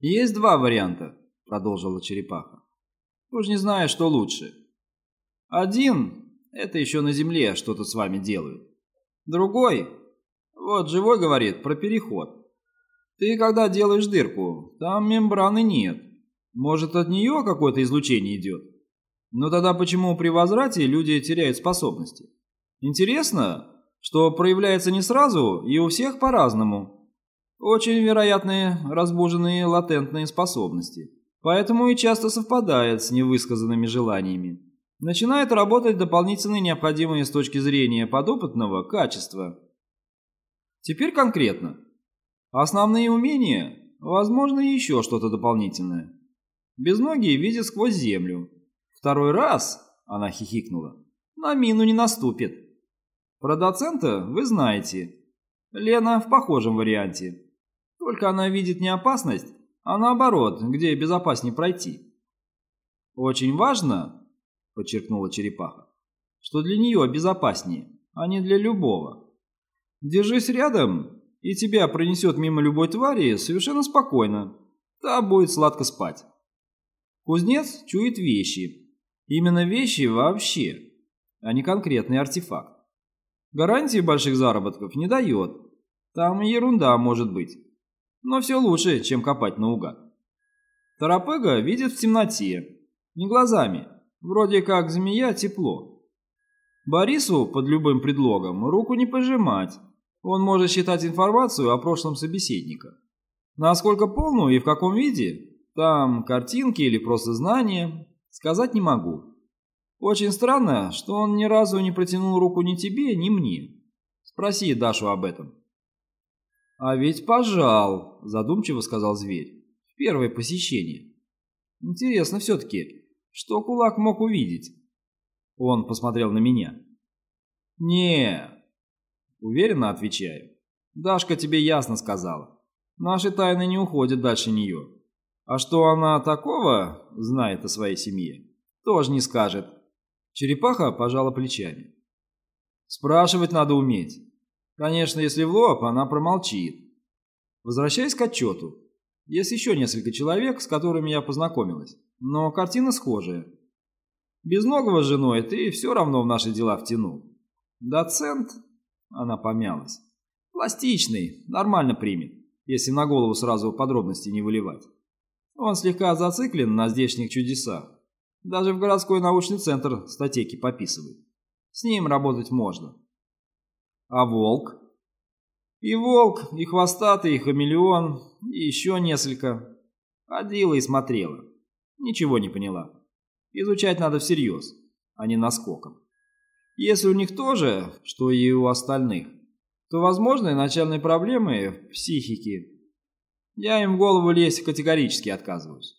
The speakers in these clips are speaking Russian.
Есть два варианта, продолжила черепаха. Уж не знаю, что лучше. Один – это еще на земле что-то с вами делают. Другой – вот живой говорит про переход. Ты когда делаешь дырку, там мембраны нет. Может, от нее какое-то излучение идет? Но тогда почему при возврате люди теряют способности? Интересно, что проявляется не сразу и у всех по-разному. Очень вероятные разбуженные латентные способности. Поэтому и часто совпадает с невысказанными желаниями. Начинают работать дополнительные необходимые с точки зрения подопытного качества. Теперь конкретно. Основные умения, возможно, еще что-то дополнительное. Безногие видят сквозь землю. Второй раз, она хихикнула, на мину не наступит. Про доцента вы знаете. Лена в похожем варианте. Только она видит не опасность, а наоборот, где безопаснее пройти. Очень важно, подчеркнула черепаха, что для нее безопаснее, а не для любого. Держись рядом, и тебя пронесет мимо любой твари совершенно спокойно. Та будет сладко спать. Кузнец чует вещи. Именно вещи вообще, а не конкретный артефакт. Гарантии больших заработков не дает. Там ерунда может быть. Но все лучше, чем копать наугад. Тарапега видит в темноте. Не глазами. Вроде как змея тепло. Борису под любым предлогом руку не пожимать. Он может считать информацию о прошлом собеседника. Насколько полную и в каком виде, там картинки или просто знания, сказать не могу. Очень странно, что он ни разу не протянул руку ни тебе, ни мне. Спроси Дашу об этом. А ведь пожал, задумчиво сказал зверь. В первое посещение. Интересно все-таки, что кулак мог увидеть? Он посмотрел на меня. не уверенно отвечаю. Дашка тебе ясно сказала. Наши тайны не уходят дальше нее. А что она такого знает о своей семье, тоже не скажет. Черепаха пожала плечами. Спрашивать надо уметь. Конечно, если в лоб, она промолчит. Возвращаясь к отчету. Есть еще несколько человек, с которыми я познакомилась, но картина схожая. Безногого с женой ты все равно в наши дела втянул. Доцент, она помялась, пластичный, нормально примет, если на голову сразу подробности не выливать. Он слегка зациклен на здешних чудесах. Даже в городской научный центр статейки пописывает. С ним работать можно. А волк? И волк, и хвостатый, и хамелеон, и еще несколько. Ходила и смотрела. Ничего не поняла. Изучать надо всерьез, а не наскоком. Если у них тоже, что и у остальных, то возможны начальные проблемы в психике. Я им в голову лезть категорически отказываюсь.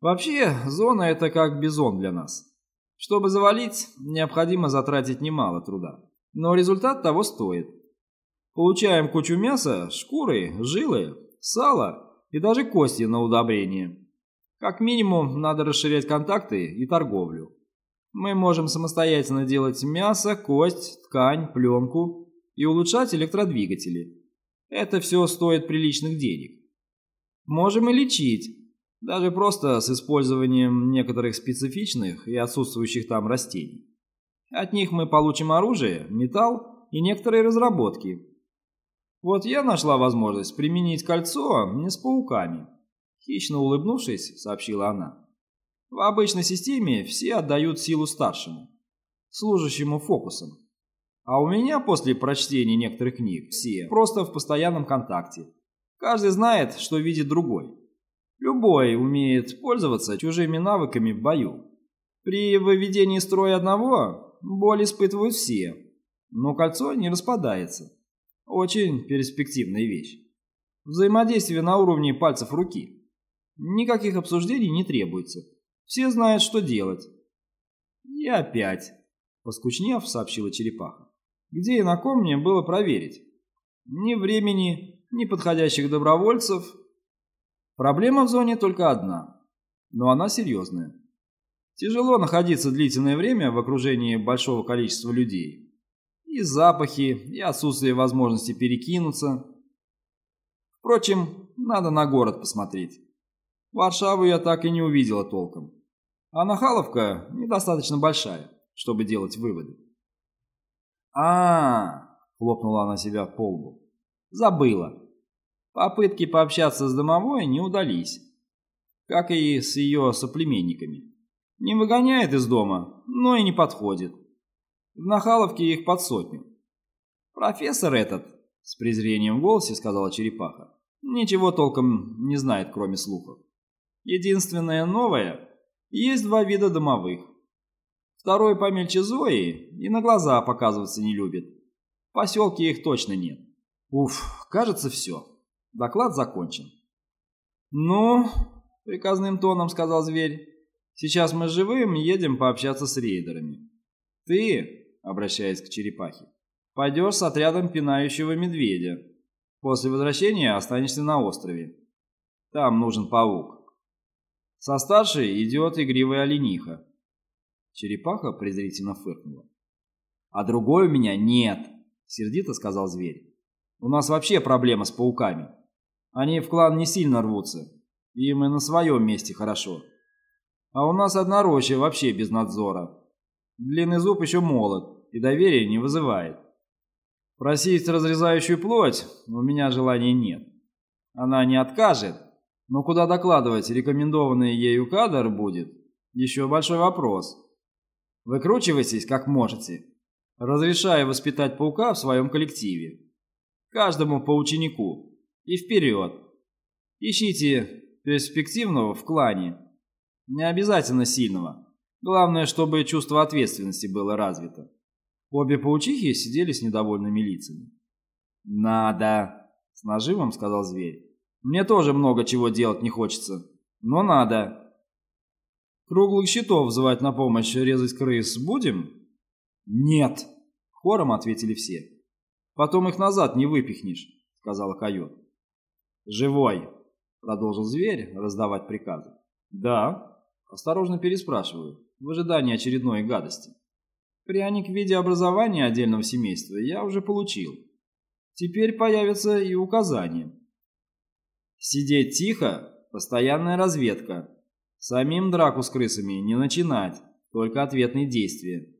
Вообще, зона это как бизон для нас. Чтобы завалить, необходимо затратить немало труда. Но результат того стоит. Получаем кучу мяса, шкуры, жилы, сала и даже кости на удобрение. Как минимум, надо расширять контакты и торговлю. Мы можем самостоятельно делать мясо, кость, ткань, пленку и улучшать электродвигатели. Это все стоит приличных денег. Можем и лечить, даже просто с использованием некоторых специфичных и отсутствующих там растений. От них мы получим оружие, металл и некоторые разработки. Вот я нашла возможность применить кольцо не с пауками. Хищно улыбнувшись, сообщила она. В обычной системе все отдают силу старшему, служащему фокусом. А у меня после прочтения некоторых книг все просто в постоянном контакте. Каждый знает, что видит другой. Любой умеет пользоваться чужими навыками в бою. При выведении строя одного боль испытывают все, но кольцо не распадается. Очень перспективная вещь. Взаимодействие на уровне пальцев руки. Никаких обсуждений не требуется. Все знают, что делать. И опять, поскучнев, сообщила черепаха. Где и на ком мне было проверить? Ни времени, ни подходящих добровольцев, Проблема в зоне только одна, но она серьезная. Тяжело находиться длительное время в окружении большого количества людей. И запахи, и отсутствие возможности перекинуться. Впрочем, надо на город посмотреть. Варшаву я так и не увидела толком. А Нахаловка недостаточно большая, чтобы делать выводы. а, -а, -а хлопнула она себя по лбу. «Забыла. Попытки пообщаться с домовой не удались, как и с ее соплеменниками. Не выгоняет из дома, но и не подходит. В Нахаловке их под сотню. Профессор этот, с презрением в голосе сказала черепаха, ничего толком не знает, кроме слухов. Единственное новое – есть два вида домовых. Второй помельче Зои и на глаза показываться не любит. В поселке их точно нет. Уф, кажется, все. Доклад закончен. «Ну, — приказным тоном сказал зверь, — сейчас мы живым едем пообщаться с рейдерами. Ты, — обращаясь к черепахе, — пойдешь с отрядом пинающего медведя. После возвращения останешься на острове. Там нужен паук. Со старшей идет игривая олениха. Черепаха презрительно фыркнула. «А другой у меня нет», — сердито сказал зверь. «У нас вообще проблема с пауками. Они в клан не сильно рвутся, им и на своем месте хорошо. А у нас одна роща вообще без надзора. Длинный зуб еще молод и доверия не вызывает. Просить разрезающую плоть у меня желания нет. Она не откажет, но куда докладывать рекомендованный ею кадр будет, еще большой вопрос. Выкручивайтесь как можете, разрешая воспитать паука в своем коллективе. Каждому по ученику. И вперед. Ищите перспективного в клане. Не обязательно сильного. Главное, чтобы чувство ответственности было развито. Обе паучихи сидели с недовольными лицами. «Надо!» — с нажимом сказал зверь. «Мне тоже много чего делать не хочется, но надо!» «Круглых щитов звать на помощь резать крыс будем?» «Нет!» — хором ответили все. «Потом их назад не выпихнешь», — сказала койот. «Живой!» — продолжил зверь раздавать приказы. «Да?» — осторожно переспрашиваю, в ожидании очередной гадости. Пряник в виде образования отдельного семейства я уже получил. Теперь появятся и указания. Сидеть тихо – постоянная разведка. Самим драку с крысами не начинать, только ответные действия.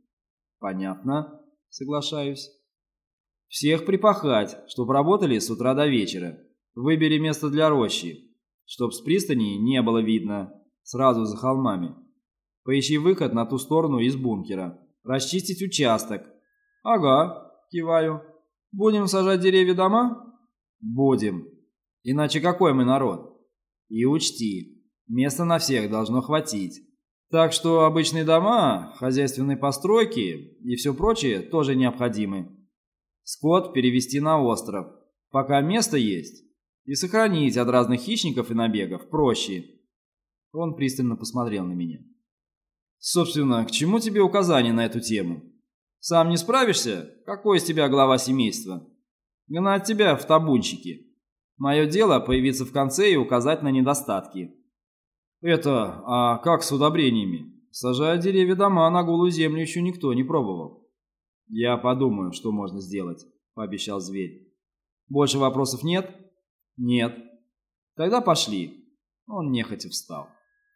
Понятно, соглашаюсь. Всех припахать, чтоб работали с утра до вечера. Выбери место для рощи чтоб с пристани не было видно, сразу за холмами. Поищи выход на ту сторону из бункера. Расчистить участок. Ага, киваю. Будем сажать деревья дома? Будем. Иначе какой мы народ? И учти, места на всех должно хватить. Так что обычные дома, хозяйственные постройки и все прочее тоже необходимы. Скот перевести на остров. Пока место есть, и сохранить от разных хищников и набегов проще. Он пристально посмотрел на меня. Собственно, к чему тебе указания на эту тему? Сам не справишься? Какой из тебя глава семейства? Гнать тебя в табунчики. Мое дело появиться в конце и указать на недостатки. Это, а как с удобрениями? Сажая деревья дома на голую землю еще никто не пробовал. Я подумаю, что можно сделать, пообещал зверь. Больше вопросов нет? «Нет». «Тогда пошли». Он нехотя встал.